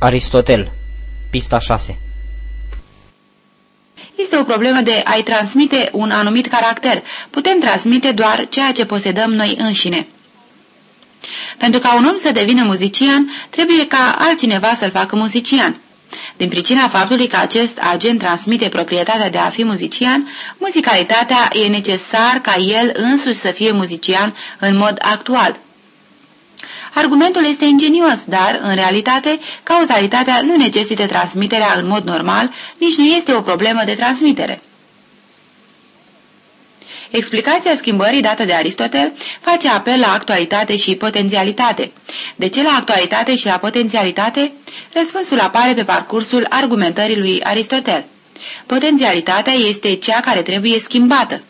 Aristotel Pista 6 Este o problemă de a-i transmite un anumit caracter. Putem transmite doar ceea ce posedăm noi înșine. Pentru ca un om să devină muzician, trebuie ca altcineva să-l facă muzician. Din pricina faptului că acest agent transmite proprietatea de a fi muzician, muzicalitatea e necesar ca el însuși să fie muzician în mod actual. Argumentul este ingenios, dar, în realitate, cauzalitatea nu necesită transmiterea în mod normal, nici nu este o problemă de transmitere. Explicația schimbării dată de Aristotel face apel la actualitate și potențialitate. De ce la actualitate și la potențialitate? Răspunsul apare pe parcursul argumentării lui Aristotel. Potențialitatea este cea care trebuie schimbată.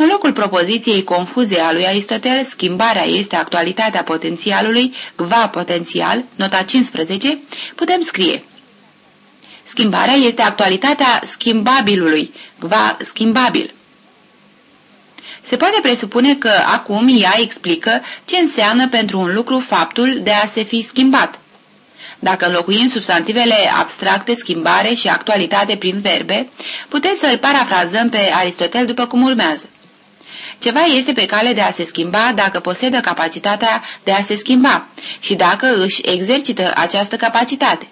În locul propoziției confuze a lui Aristotel, schimbarea este actualitatea potențialului, gva potențial, nota 15, putem scrie. Schimbarea este actualitatea schimbabilului, gva schimbabil. Se poate presupune că acum ea explică ce înseamnă pentru un lucru faptul de a se fi schimbat. Dacă înlocuim substantivele abstracte, schimbare și actualitate prin verbe, putem să îl parafrazăm pe Aristotel după cum urmează. Ceva este pe cale de a se schimba dacă posedă capacitatea de a se schimba și dacă își exercită această capacitate.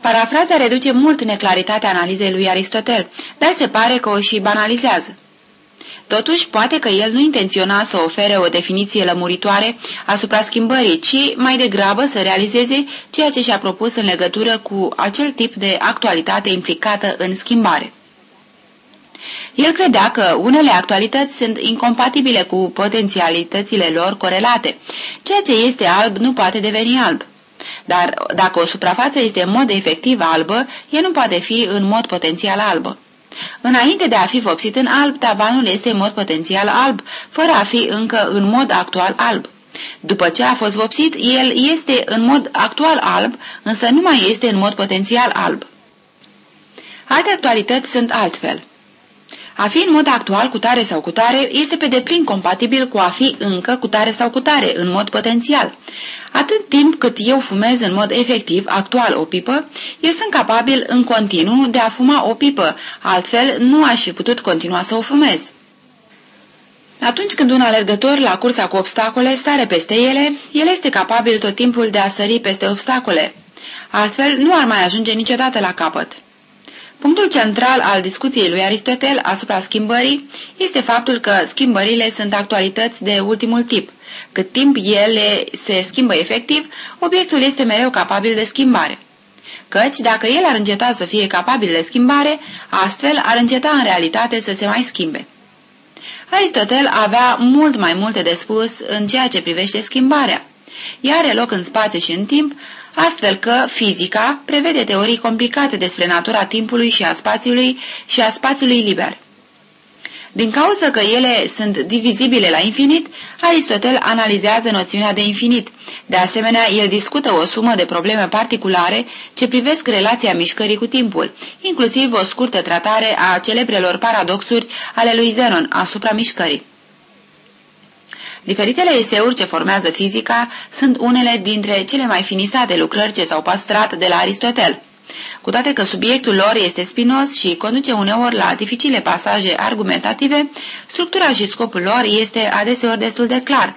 Parafraza reduce mult neclaritatea analizei lui Aristotel, dar se pare că o și banalizează. Totuși, poate că el nu intenționa să ofere o definiție lămuritoare asupra schimbării, ci mai degrabă să realizeze ceea ce și-a propus în legătură cu acel tip de actualitate implicată în schimbare. El credea că unele actualități sunt incompatibile cu potențialitățile lor corelate. Ceea ce este alb nu poate deveni alb. Dar dacă o suprafață este în mod efectiv albă, ea nu poate fi în mod potențial albă. Înainte de a fi vopsit în alb, tavanul este în mod potențial alb, fără a fi încă în mod actual alb. După ce a fost vopsit, el este în mod actual alb, însă nu mai este în mod potențial alb. Alte actualități sunt altfel. A fi în mod actual cu tare sau cu tare este pe deplin compatibil cu a fi încă cu tare sau cu tare, în mod potențial. Atât timp cât eu fumez în mod efectiv, actual, o pipă, eu sunt capabil în continuu de a fuma o pipă, altfel nu aș fi putut continua să o fumez. Atunci când un alergător la cursa cu obstacole sare peste ele, el este capabil tot timpul de a sări peste obstacole. Altfel, nu ar mai ajunge niciodată la capăt. Punctul central al discuției lui Aristotel asupra schimbării este faptul că schimbările sunt actualități de ultimul tip. Cât timp ele se schimbă efectiv, obiectul este mereu capabil de schimbare. Căci, dacă el ar înceta să fie capabil de schimbare, astfel ar înceta în realitate să se mai schimbe. Aristotel avea mult mai multe de spus în ceea ce privește schimbarea. Ea are loc în spațiu și în timp, astfel că fizica prevede teorii complicate despre natura timpului și a spațiului și a spațiului liber. Din cauza că ele sunt divizibile la infinit, Aristotel analizează noțiunea de infinit. De asemenea, el discută o sumă de probleme particulare ce privesc relația mișcării cu timpul, inclusiv o scurtă tratare a celebrelor paradoxuri ale lui Zenon asupra mișcării. Diferitele eseuri ce formează fizica sunt unele dintre cele mai finisate lucrări ce s-au păstrat de la Aristotel. Cu toate că subiectul lor este spinos și conduce uneori la dificile pasaje argumentative, structura și scopul lor este adeseori destul de clar.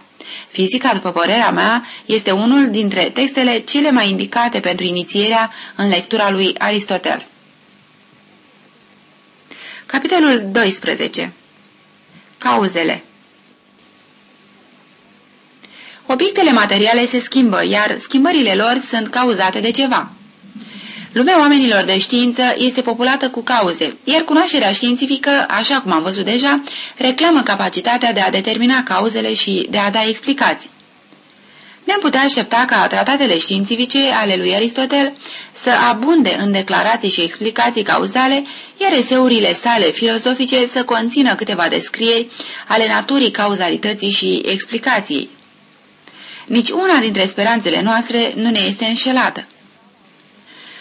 Fizica, după părerea mea, este unul dintre textele cele mai indicate pentru inițierea în lectura lui Aristotel. Capitolul 12 Cauzele Obiectele materiale se schimbă, iar schimbările lor sunt cauzate de ceva. Lumea oamenilor de știință este populată cu cauze, iar cunoașterea științifică, așa cum am văzut deja, reclamă capacitatea de a determina cauzele și de a da explicații. Ne-am putea aștepta ca tratatele științifice ale lui Aristotel să abunde în declarații și explicații cauzale, iar eseurile sale filozofice să conțină câteva descrieri ale naturii cauzalității și explicației. Nici una dintre speranțele noastre nu ne este înșelată.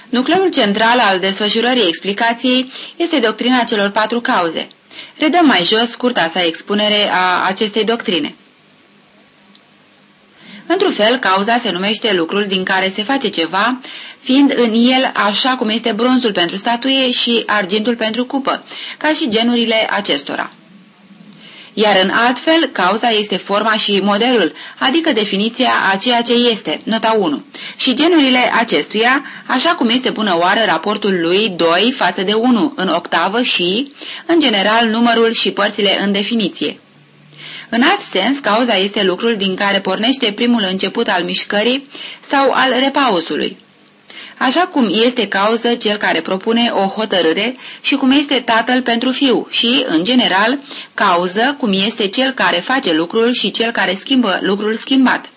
Nucleul central al desfășurării explicației este doctrina celor patru cauze. Redăm mai jos scurta sa expunere a acestei doctrine. Într-un fel, cauza se numește lucrul din care se face ceva, fiind în el așa cum este bronzul pentru statuie și argintul pentru cupă, ca și genurile acestora. Iar în altfel, cauza este forma și modelul, adică definiția a ceea ce este, nota 1, și genurile acestuia, așa cum este bună oară raportul lui 2 față de 1 în octavă și, în general, numărul și părțile în definiție. În alt sens, cauza este lucrul din care pornește primul început al mișcării sau al repausului. Așa cum este cauză cel care propune o hotărâre și cum este tatăl pentru fiu și, în general, cauză cum este cel care face lucrul și cel care schimbă lucrul schimbat.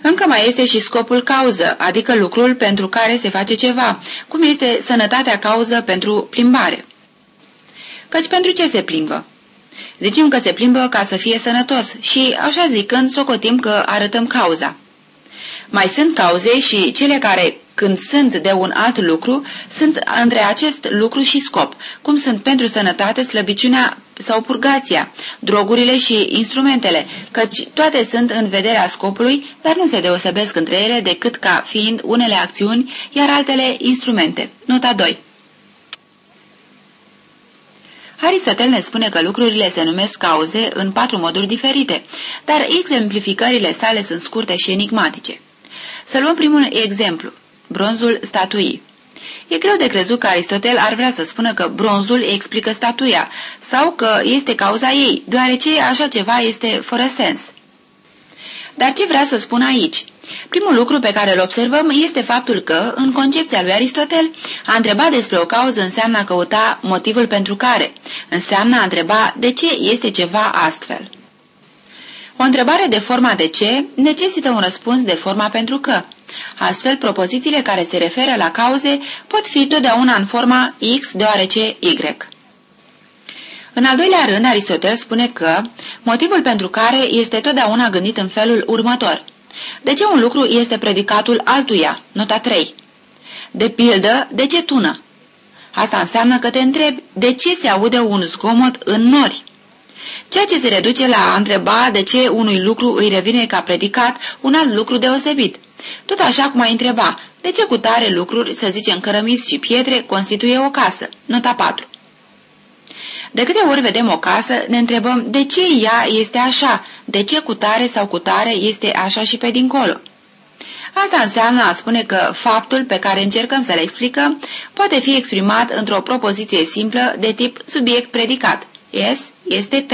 Încă mai este și scopul cauză, adică lucrul pentru care se face ceva, cum este sănătatea cauză pentru plimbare. Căci pentru ce se plimbă? Zicem că se plimbă ca să fie sănătos și, așa zicând, socotim că arătăm cauza. Mai sunt cauze și cele care, când sunt de un alt lucru, sunt între acest lucru și scop, cum sunt pentru sănătate slăbiciunea sau purgația, drogurile și instrumentele, căci toate sunt în vederea scopului, dar nu se deosebesc între ele decât ca fiind unele acțiuni, iar altele instrumente. Nota 2 Aristotel ne spune că lucrurile se numesc cauze în patru moduri diferite, dar exemplificările sale sunt scurte și enigmatice. Să luăm primul exemplu, bronzul statuii. E greu de crezut că Aristotel ar vrea să spună că bronzul explică statuia sau că este cauza ei, deoarece așa ceva este fără sens. Dar ce vrea să spun aici? Primul lucru pe care îl observăm este faptul că, în concepția lui Aristotel, a întreba despre o cauză înseamnă a căuta motivul pentru care, înseamnă a întreba de ce este ceva astfel. O întrebare de forma de ce necesită un răspuns de forma pentru că. Astfel, propozițiile care se referă la cauze pot fi totdeauna în forma X deoarece Y. În al doilea rând, Aristotel spune că motivul pentru care este totdeauna gândit în felul următor. De ce un lucru este predicatul altuia? Nota 3. De pildă, de ce tună? Asta înseamnă că te întrebi de ce se aude un zgomot în nori ceea ce se reduce la a întreba de ce unui lucru îi revine ca predicat un alt lucru deosebit. Tot așa cum ai întreba, de ce cu tare lucruri, să zicem cărămizi și pietre, constituie o casă? Nota 4. De câte ori vedem o casă, ne întrebăm de ce ea este așa, de ce cu tare sau cu tare este așa și pe dincolo. Asta înseamnă a spune că faptul pe care încercăm să-l explicăm poate fi exprimat într-o propoziție simplă de tip subiect-predicat. S este P.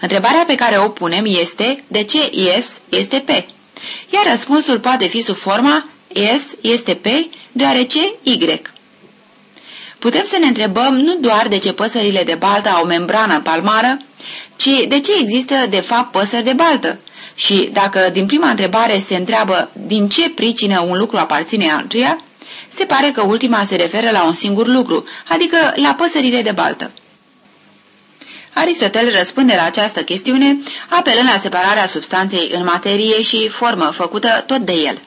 Întrebarea pe care o punem este de ce S este P, iar răspunsul poate fi sub forma S este P deoarece Y. Putem să ne întrebăm nu doar de ce păsările de baltă au membrană palmară, ci de ce există de fapt păsări de baltă. Și dacă din prima întrebare se întreabă din ce pricină un lucru aparține altuia, se pare că ultima se referă la un singur lucru, adică la păsările de baltă. Aristotel răspunde la această chestiune apelând la separarea substanței în materie și formă făcută tot de el.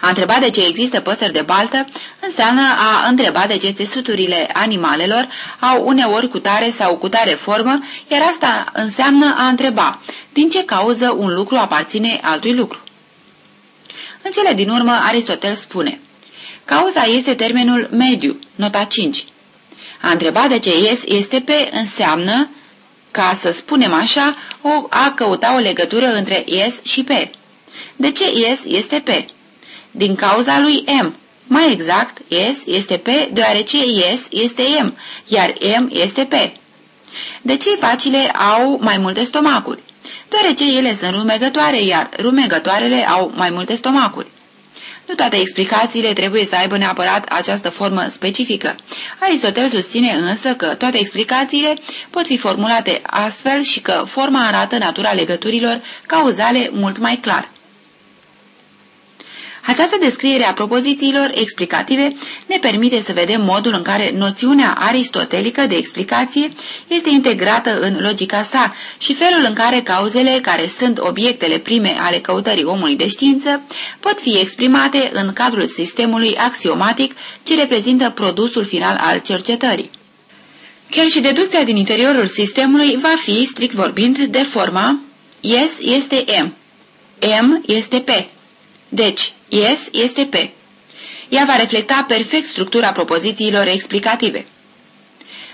A întreba de ce există păsări de baltă înseamnă a întreba de ce țesuturile animalelor au uneori cutare sau cutare formă, iar asta înseamnă a întreba din ce cauză un lucru aparține altui lucru. În cele din urmă, Aristotel spune Cauza este termenul mediu, nota 5. A întreba de ce es este pe înseamnă ca să spunem așa, o, a căuta o legătură între S și P. De ce S este P? Din cauza lui M. Mai exact, S este P deoarece S este M, iar M este P. De ce pacile au mai multe stomacuri? Deoarece ele sunt rumegătoare, iar rumegătoarele au mai multe stomacuri. Nu toate explicațiile trebuie să aibă neapărat această formă specifică. Aristotel susține însă că toate explicațiile pot fi formulate astfel și că forma arată natura legăturilor cauzale mult mai clar. Această descriere a propozițiilor explicative ne permite să vedem modul în care noțiunea aristotelică de explicație este integrată în logica sa și felul în care cauzele, care sunt obiectele prime ale căutării omului de știință, pot fi exprimate în cadrul sistemului axiomatic ce reprezintă produsul final al cercetării. Chiar și deducția din interiorul sistemului va fi, strict vorbind, de forma yes este M. M este P. Deci, yes este P. Ea va reflecta perfect structura propozițiilor explicative.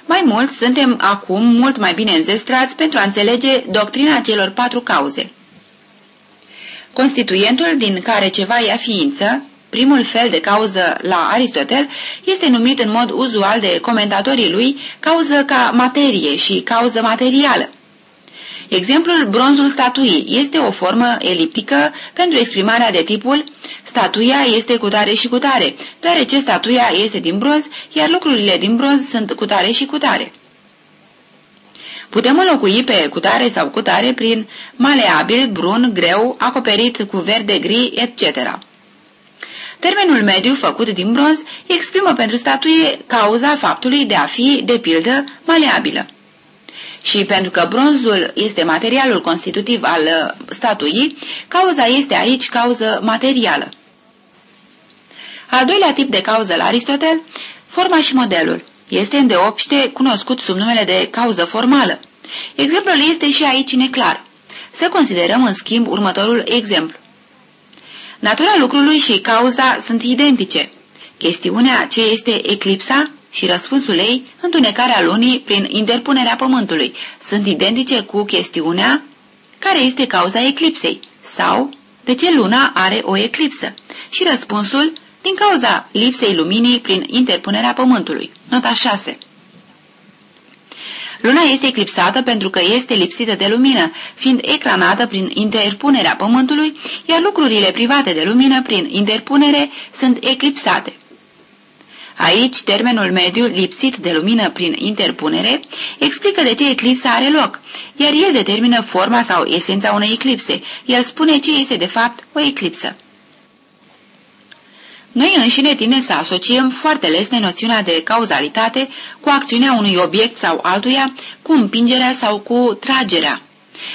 Mai mult, suntem acum mult mai bine înzestrați pentru a înțelege doctrina celor patru cauze. Constituentul din care ceva ia ființă, primul fel de cauză la Aristotel, este numit în mod uzual de comentatorii lui cauză ca materie și cauză materială. Exemplul bronzul statuii este o formă eliptică pentru exprimarea de tipul statuia este cu tare și cu tare, deoarece statuia este din bronz, iar lucrurile din bronz sunt cu tare și cu tare. Putem înlocui pe cutare sau cutare prin maleabil, brun, greu, acoperit cu verde, gri, etc. Termenul mediu făcut din bronz exprimă pentru statuie cauza faptului de a fi, de pildă, maleabilă. Și pentru că bronzul este materialul constitutiv al uh, statuii, cauza este aici cauză materială. Al doilea tip de cauză la Aristotel, forma și modelul, este îndeopște cunoscut sub numele de cauză formală. Exemplul este și aici neclar. Să considerăm în schimb următorul exemplu. Natura lucrului și cauza sunt identice. Chestiunea ce este eclipsa și răspunsul ei, întunecarea lunii prin interpunerea pământului, sunt identice cu chestiunea care este cauza eclipsei sau de ce luna are o eclipsă și răspunsul din cauza lipsei luminii prin interpunerea pământului. Nota 6 Luna este eclipsată pentru că este lipsită de lumină, fiind ecranată prin interpunerea pământului, iar lucrurile private de lumină prin interpunere sunt eclipsate. Aici, termenul mediu, lipsit de lumină prin interpunere, explică de ce eclipsa are loc, iar el determină forma sau esența unei eclipse. El spune ce este de fapt o eclipsă. Noi înșine tine să asociem foarte lesne noțiunea de cauzalitate cu acțiunea unui obiect sau altuia, cu împingerea sau cu tragerea.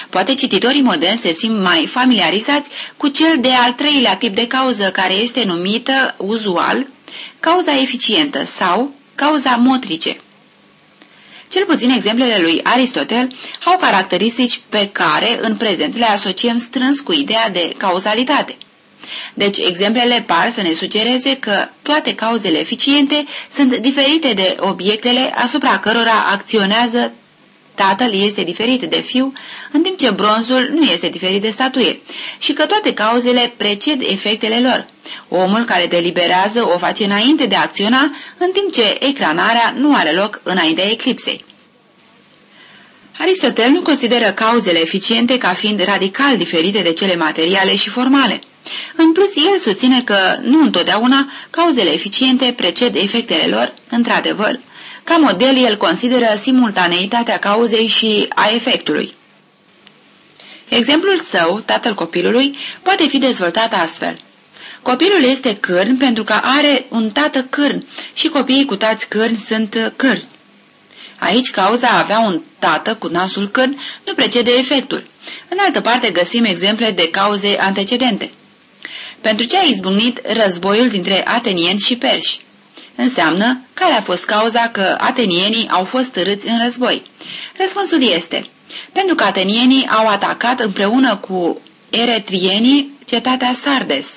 Poate cititorii moderni se simt mai familiarizați cu cel de al treilea tip de cauză care este numită uzual cauza eficientă sau cauza motrice. Cel puțin exemplele lui Aristotel au caracteristici pe care în prezent le asociem strâns cu ideea de cauzalitate. Deci, exemplele par să ne sugereze că toate cauzele eficiente sunt diferite de obiectele asupra cărora acționează tatăl este diferit de fiu, în timp ce bronzul nu este diferit de statuie, și că toate cauzele preced efectele lor. Omul care deliberează o face înainte de a acționa, în timp ce ecranarea nu are loc înaintea eclipsei. Aristotel nu consideră cauzele eficiente ca fiind radical diferite de cele materiale și formale. În plus, el susține că nu întotdeauna cauzele eficiente preced efectele lor, într-adevăr. Ca model, el consideră simultaneitatea cauzei și a efectului. Exemplul său, tatăl copilului, poate fi dezvoltat astfel. Copilul este cârn pentru că are un tată cârn și copiii cu tați cârni sunt cârni. Aici cauza a avea un tată cu nasul cârn nu precede efectul. În altă parte găsim exemple de cauze antecedente. Pentru ce a izbunit războiul dintre atenieni și perși? Înseamnă care a fost cauza că atenienii au fost râți în război. Răspunsul este, pentru că atenienii au atacat împreună cu eretrienii cetatea Sardes.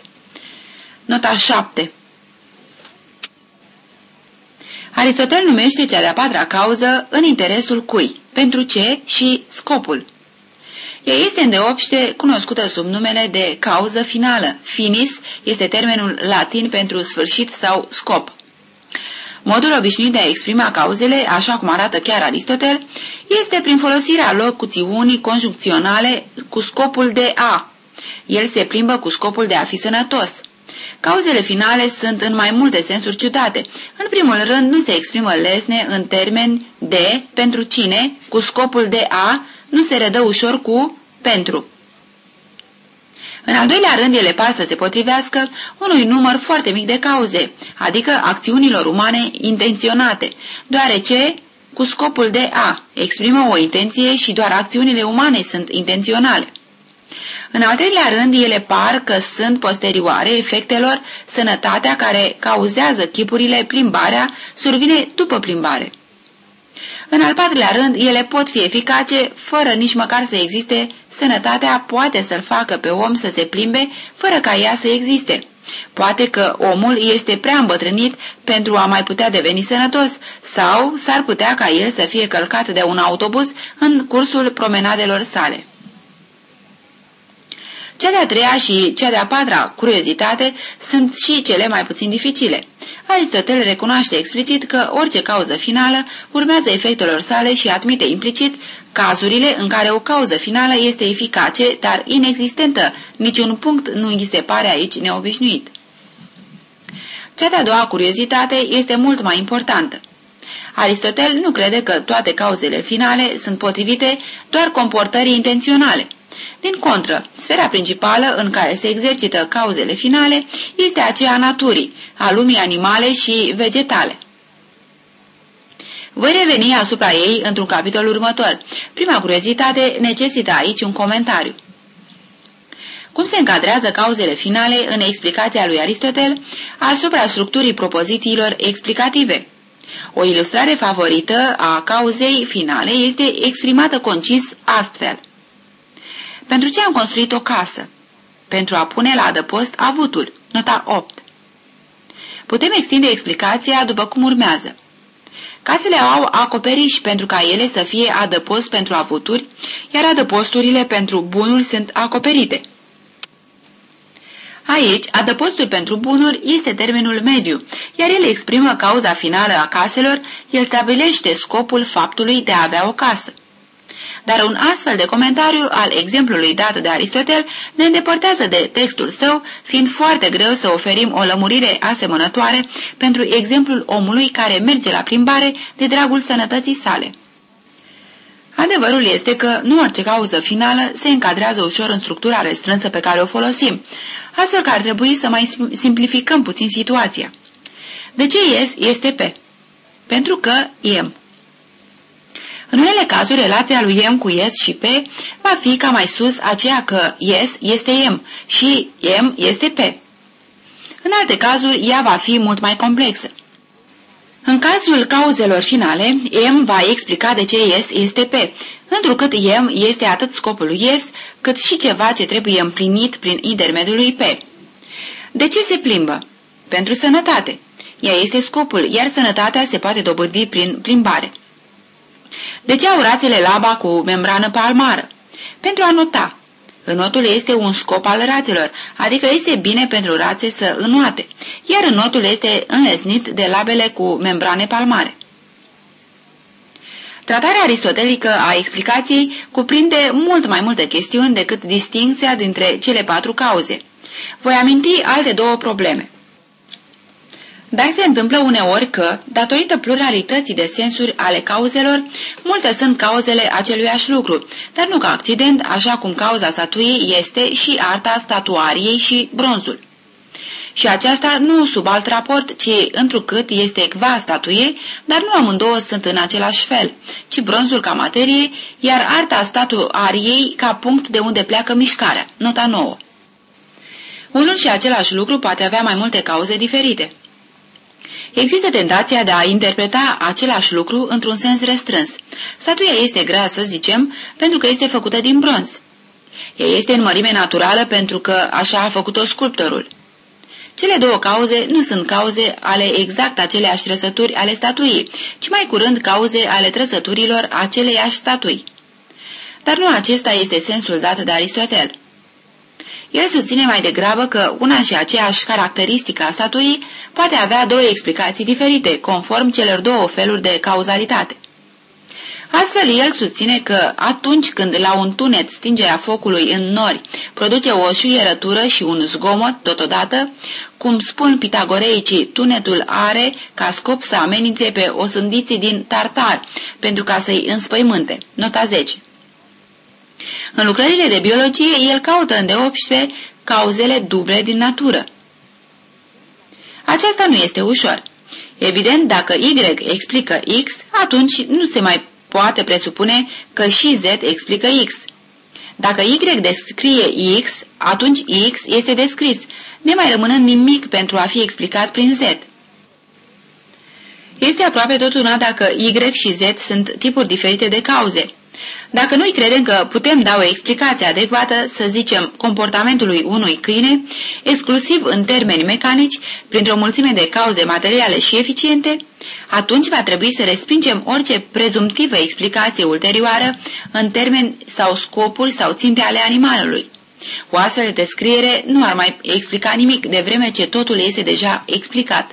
Nota 7 Aristotel numește cea de-a patra cauză în interesul cui, pentru ce și scopul. Ea este îndeopște cunoscută sub numele de cauză finală. Finis este termenul latin pentru sfârșit sau scop. Modul obișnuit de a exprima cauzele, așa cum arată chiar Aristotel, este prin folosirea locuțiunii conjuncționale cu scopul de a. El se plimbă cu scopul de a fi sănătos. Cauzele finale sunt în mai multe sensuri ciudate. În primul rând, nu se exprimă lesne în termeni de, pentru cine, cu scopul de a, nu se redă ușor cu pentru. În al doilea rând, ele par să se potrivească unui număr foarte mic de cauze, adică acțiunilor umane intenționate, deoarece, cu scopul de a, exprimă o intenție și doar acțiunile umane sunt intenționale. În al treilea rând, ele par că sunt posterioare efectelor sănătatea care cauzează chipurile plimbarea, survine după plimbare. În al patrulea rând, ele pot fi eficace fără nici măcar să existe sănătatea poate să-l facă pe om să se plimbe fără ca ea să existe. Poate că omul este prea îmbătrânit pentru a mai putea deveni sănătos sau s-ar putea ca el să fie călcat de un autobuz în cursul promenadelor sale. Cea de-a treia și cea de-a patra curiozitate sunt și cele mai puțin dificile. Aristotel recunoaște explicit că orice cauză finală urmează efectelor sale și admite implicit cazurile în care o cauză finală este eficace, dar inexistentă, niciun punct nu îi se pare aici neobișnuit. Cea de-a doua curiozitate este mult mai importantă. Aristotel nu crede că toate cauzele finale sunt potrivite doar comportării intenționale. Din contră, sfera principală în care se exercită cauzele finale este aceea a naturii, a lumii animale și vegetale. Voi reveni asupra ei într-un capitol următor. Prima curiozitate necesită aici un comentariu. Cum se încadrează cauzele finale în explicația lui Aristotel asupra structurii propozițiilor explicative? O ilustrare favorită a cauzei finale este exprimată concis astfel. Pentru ce am construit o casă? Pentru a pune la adăpost avutul. Nota 8. Putem extinde explicația după cum urmează. Casele au acoperiș pentru ca ele să fie adăpost pentru avuturi, iar adăposturile pentru bunuri sunt acoperite. Aici, adăpostul pentru bunuri este termenul mediu, iar el exprimă cauza finală a caselor, el stabilește scopul faptului de a avea o casă dar un astfel de comentariu al exemplului dat de Aristotel ne îndepărtează de textul său, fiind foarte greu să oferim o lămurire asemănătoare pentru exemplul omului care merge la plimbare de dragul sănătății sale. Adevărul este că nu orice cauză finală se încadrează ușor în structura restrânsă pe care o folosim, astfel că ar trebui să mai simplificăm puțin situația. De ce ies este P? Pentru că iem. În unele cazuri, relația lui M cu S și P va fi ca mai sus aceea că S este M și M este P. În alte cazuri, ea va fi mult mai complexă. În cazul cauzelor finale, M va explica de ce S este P, întrucât M este atât scopul lui S, cât și ceva ce trebuie împlinit prin intermediul lui P. De ce se plimbă? Pentru sănătate. Ea este scopul, iar sănătatea se poate dobândi prin plimbare. De ce au rațele laba cu membrană palmară? Pentru a nota. Înotul este un scop al rațelor, adică este bine pentru rațe să înoate, iar înotul este înlesnit de labele cu membrane palmare. Tratarea aristotelică a explicației cuprinde mult mai multe chestiuni decât distinția dintre cele patru cauze. Voi aminti alte două probleme. Dar se întâmplă uneori că, datorită pluralității de sensuri ale cauzelor, multe sunt cauzele aceluiași lucru, dar nu ca accident, așa cum cauza statuiei este și arta statuariei și bronzul. Și aceasta nu sub alt raport, ci întrucât este ecva statuie, dar nu amândouă sunt în același fel, ci bronzul ca materie, iar arta statuariei ca punct de unde pleacă mișcarea, nota nouă. Unul și același lucru poate avea mai multe cauze diferite. Există tentația de a interpreta același lucru într-un sens restrâns. Statuia este grea, să zicem, pentru că este făcută din bronz. Ea este în mărime naturală pentru că așa a făcut-o sculptorul. Cele două cauze nu sunt cauze ale exact aceleași trăsături ale statuii, ci mai curând cauze ale trăsăturilor aceleiași statui. Dar nu acesta este sensul dat de Aristotel. El susține mai degrabă că una și aceeași caracteristică a statuii poate avea două explicații diferite, conform celor două feluri de cauzalitate. Astfel, el susține că atunci când la un tunet stingerea focului în nori produce o șuierătură și un zgomot totodată, cum spun pitagoreicii, tunetul are ca scop să amenințe pe osândiții din tartar, pentru ca să-i înspăimânte. Nota 10 în lucrările de biologie, el caută îndeopște cauzele duble din natură. Aceasta nu este ușor. Evident, dacă Y explică X, atunci nu se mai poate presupune că și Z explică X. Dacă Y descrie X, atunci X este descris, nemai rămânând nimic pentru a fi explicat prin Z. Este aproape tot una dacă Y și Z sunt tipuri diferite de cauze. Dacă noi credem că putem da o explicație adecvată, să zicem, comportamentului unui câine, exclusiv în termeni mecanici, printr-o mulțime de cauze materiale și eficiente, atunci va trebui să respingem orice prezumtivă explicație ulterioară în termeni sau scopuri sau ținte ale animalului. O astfel de descriere nu ar mai explica nimic de vreme ce totul este deja explicat.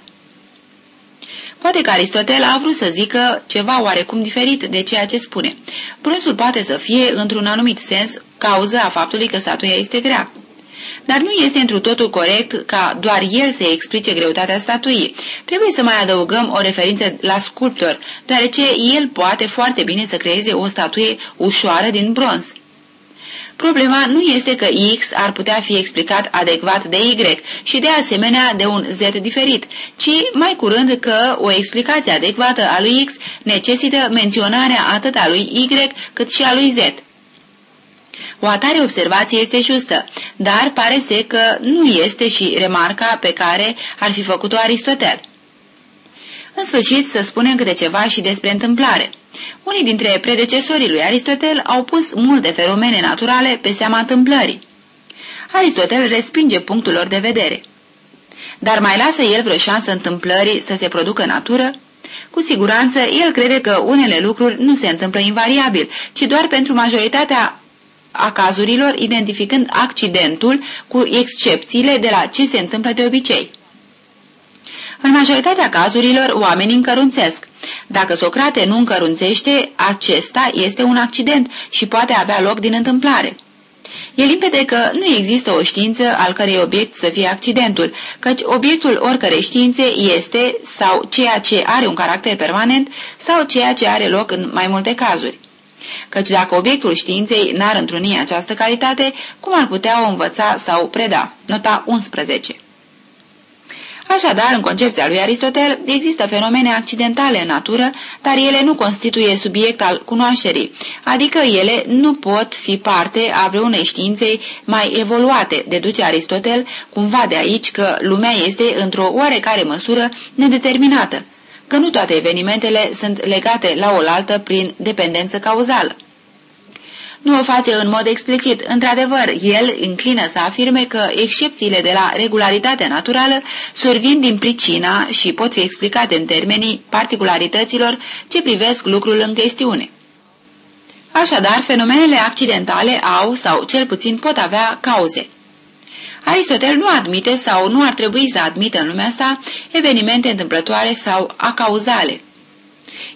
Poate că Aristotel a vrut să zică ceva oarecum diferit de ceea ce spune. Prânzul poate să fie, într-un anumit sens, cauză a faptului că statuia este grea. Dar nu este întru totul corect ca doar el să explice greutatea statuii. Trebuie să mai adăugăm o referință la sculptor, deoarece el poate foarte bine să creeze o statuie ușoară din bronz. Problema nu este că X ar putea fi explicat adecvat de Y și de asemenea de un Z diferit, ci mai curând că o explicație adecvată a lui X necesită menționarea atât a lui Y cât și a lui Z. O atare observație este justă, dar pare să că nu este și remarca pe care ar fi făcut-o Aristotel. În sfârșit, să spunem câte ceva și despre întâmplare. Unii dintre predecesorii lui Aristotel au pus multe fenomene naturale pe seama întâmplării. Aristotel respinge punctul lor de vedere. Dar mai lasă el vreo șansă întâmplării să se producă în natură? Cu siguranță, el crede că unele lucruri nu se întâmplă invariabil, ci doar pentru majoritatea a cazurilor, identificând accidentul cu excepțiile de la ce se întâmplă de obicei. În majoritatea cazurilor, oamenii încărunțesc. Dacă Socrate nu încărunțește, acesta este un accident și poate avea loc din întâmplare. E limpede că nu există o știință al cărei obiect să fie accidentul, căci obiectul oricărei științe este sau ceea ce are un caracter permanent sau ceea ce are loc în mai multe cazuri. Căci dacă obiectul științei n-ar întruni această calitate, cum ar putea o învăța sau preda? Nota 11 Așadar, în concepția lui Aristotel, există fenomene accidentale în natură, dar ele nu constituie subiect al cunoașterii, adică ele nu pot fi parte a vreunei științei mai evoluate, deduce Aristotel cumva de aici că lumea este într-o oarecare măsură nedeterminată, că nu toate evenimentele sunt legate la oaltă prin dependență cauzală. Nu o face în mod explicit. Într-adevăr, el înclină să afirme că excepțiile de la regularitatea naturală survin din pricina și pot fi explicate în termenii particularităților ce privesc lucrul în chestiune. Așadar, fenomenele accidentale au, sau cel puțin pot avea, cauze. Aristotel nu admite sau nu ar trebui să admită în lumea asta evenimente întâmplătoare sau acauzale.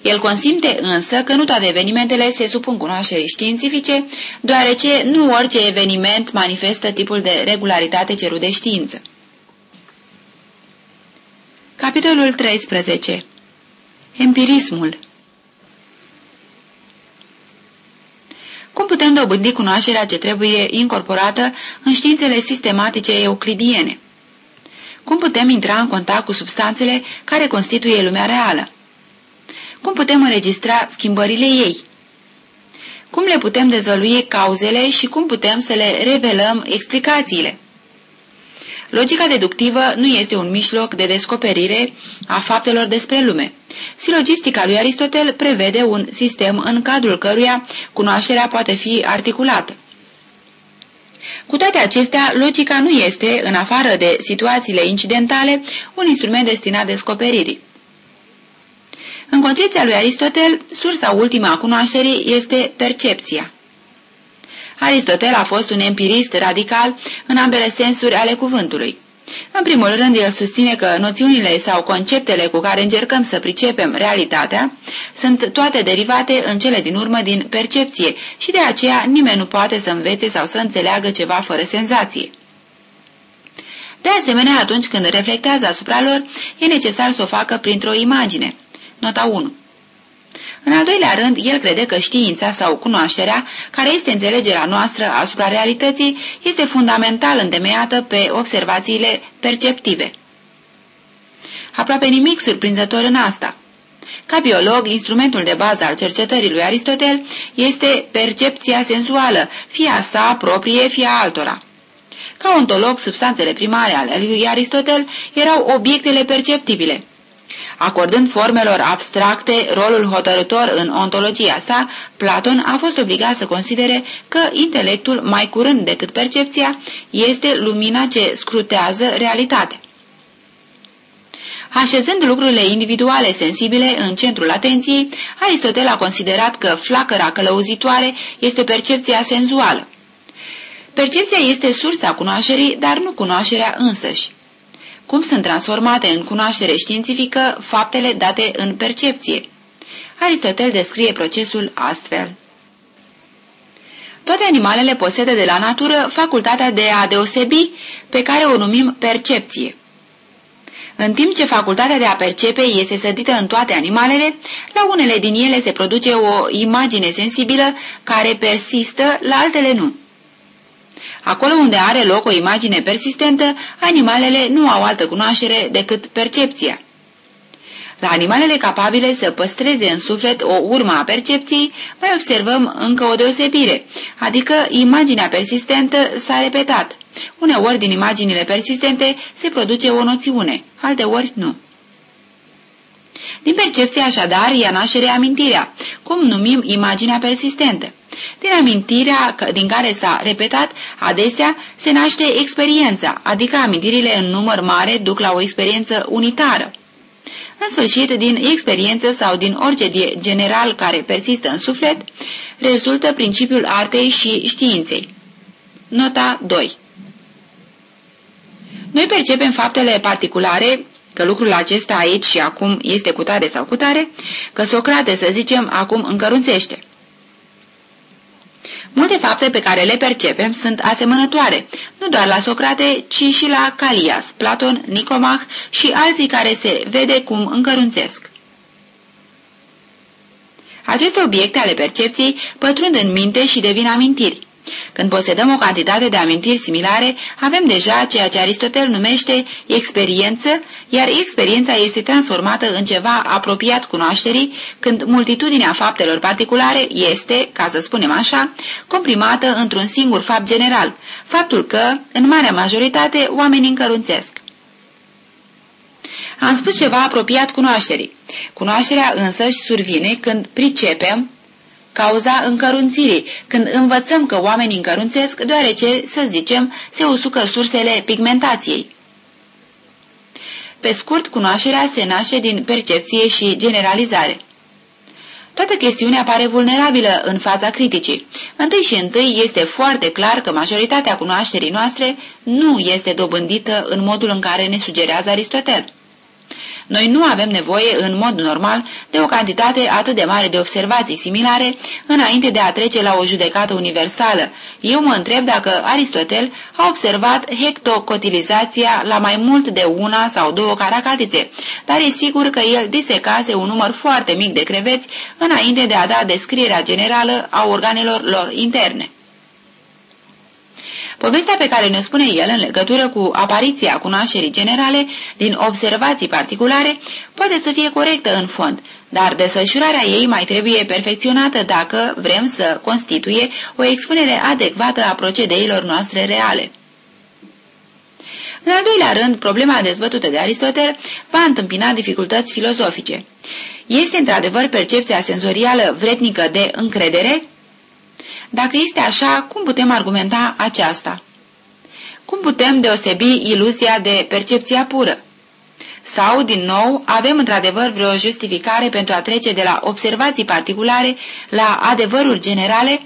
El consimte însă că nu toate evenimentele se supun cunoașterii științifice, deoarece nu orice eveniment manifestă tipul de regularitate cerut de știință. Capitolul 13 Empirismul Cum putem dobândi cunoașterea ce trebuie incorporată în științele sistematice euclidiene? Cum putem intra în contact cu substanțele care constituie lumea reală? Cum putem înregistra schimbările ei? Cum le putem dezvălui cauzele și cum putem să le revelăm explicațiile? Logica deductivă nu este un mijloc de descoperire a faptelor despre lume. Silogistica lui Aristotel prevede un sistem în cadrul căruia cunoașterea poate fi articulată. Cu toate acestea, logica nu este, în afară de situațiile incidentale, un instrument destinat descoperirii. În concepția lui Aristotel, sursa ultimă a cunoașterii este percepția. Aristotel a fost un empirist radical în ambele sensuri ale cuvântului. În primul rând, el susține că noțiunile sau conceptele cu care încercăm să pricepem realitatea sunt toate derivate în cele din urmă din percepție și de aceea nimeni nu poate să învețe sau să înțeleagă ceva fără senzație. De asemenea, atunci când reflectează asupra lor, e necesar să o facă printr-o imagine – Nota 1 în al doilea rând, el crede că știința sau cunoașterea, care este înțelegerea noastră asupra realității, este fundamental întemeiată pe observațiile perceptive. Aproape nimic surprinzător în asta. Ca biolog, instrumentul de bază al cercetării lui Aristotel este percepția sensuală, fie a sa proprie, fie a altora. Ca ontolog, substanțele primare ale lui Aristotel erau obiectele perceptibile, Acordând formelor abstracte rolul hotărător în ontologia sa, Platon a fost obligat să considere că intelectul, mai curând decât percepția, este lumina ce scrutează realitatea. Așezând lucrurile individuale sensibile în centrul atenției, Aristotel a considerat că flacăra călăuzitoare este percepția senzuală. Percepția este sursa cunoașterii, dar nu cunoașterea însăși. Cum sunt transformate în cunoaștere științifică faptele date în percepție? Aristotel descrie procesul astfel. Toate animalele posedă de la natură facultatea de a deosebi, pe care o numim percepție. În timp ce facultatea de a percepe este sădită în toate animalele, la unele din ele se produce o imagine sensibilă care persistă, la altele nu. Acolo unde are loc o imagine persistentă, animalele nu au altă cunoaștere decât percepția. La animalele capabile să păstreze în suflet o urmă a percepției, mai observăm încă o deosebire, adică imaginea persistentă s-a repetat. Uneori din imaginile persistente se produce o noțiune, alteori nu. Din percepție așadar ia naștere amintirea, cum numim imaginea persistentă. Din amintirea din care s-a repetat, adesea se naște experiența, adică amintirile în număr mare duc la o experiență unitară. În sfârșit, din experiență sau din orice general care persistă în suflet, rezultă principiul artei și științei. Nota 2 Noi percepem faptele particulare că lucrul acesta aici și acum este cu tare sau cu tare, că Socrate, să zicem, acum încărunțește. Multe fapte pe care le percepem sunt asemănătoare, nu doar la Socrate, ci și la Calias, Platon, Nicomach și alții care se vede cum încărunțesc. Aceste obiecte ale percepției pătrund în minte și devin amintiri. Când posedăm o cantitate de amintiri similare, avem deja ceea ce Aristotel numește experiență, iar experiența este transformată în ceva apropiat cunoașterii, când multitudinea faptelor particulare este, ca să spunem așa, comprimată într-un singur fapt general, faptul că, în marea majoritate, oamenii încărunțesc. Am spus ceva apropiat cunoașterii. Cunoașterea însăși survine când pricepem cauza încărunțirii, când învățăm că oamenii încărunțesc, deoarece, să zicem, se usucă sursele pigmentației. Pe scurt, cunoașterea se naște din percepție și generalizare. Toată chestiunea pare vulnerabilă în faza criticii. Întâi și întâi este foarte clar că majoritatea cunoașterii noastre nu este dobândită în modul în care ne sugerează Aristotel. Noi nu avem nevoie, în mod normal, de o cantitate atât de mare de observații similare înainte de a trece la o judecată universală. Eu mă întreb dacă Aristotel a observat hectocotilizația la mai mult de una sau două caracatițe, dar e sigur că el disecase un număr foarte mic de creveți înainte de a da descrierea generală a organelor lor interne. Povestea pe care ne spune el în legătură cu apariția cunoașterii generale din observații particulare poate să fie corectă în fond, dar desfășurarea ei mai trebuie perfecționată dacă vrem să constituie o expunere adecvată a procedeilor noastre reale. În al doilea rând, problema dezbătută de Aristotel va întâmpina dificultăți filozofice. Este într-adevăr percepția senzorială vretnică de încredere? Dacă este așa, cum putem argumenta aceasta? Cum putem deosebi iluzia de percepția pură? Sau, din nou, avem într-adevăr vreo justificare pentru a trece de la observații particulare la adevăruri generale?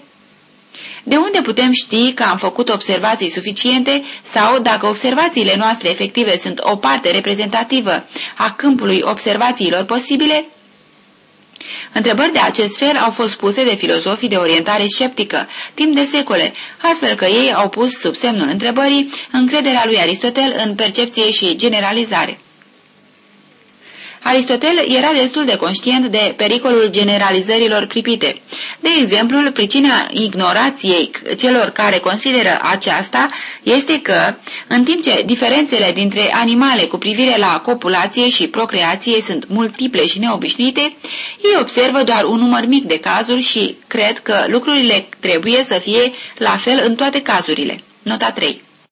De unde putem ști că am făcut observații suficiente sau dacă observațiile noastre efective sunt o parte reprezentativă a câmpului observațiilor posibile? Întrebări de acest fel au fost puse de filozofii de orientare sceptică timp de secole, astfel că ei au pus sub semnul întrebării încrederea lui Aristotel în percepție și generalizare. Aristotel era destul de conștient de pericolul generalizărilor pripite. De exemplu, pricina ignorației celor care consideră aceasta este că, în timp ce diferențele dintre animale cu privire la copulație și procreație sunt multiple și neobișnuite, ei observă doar un număr mic de cazuri și cred că lucrurile trebuie să fie la fel în toate cazurile. Nota 3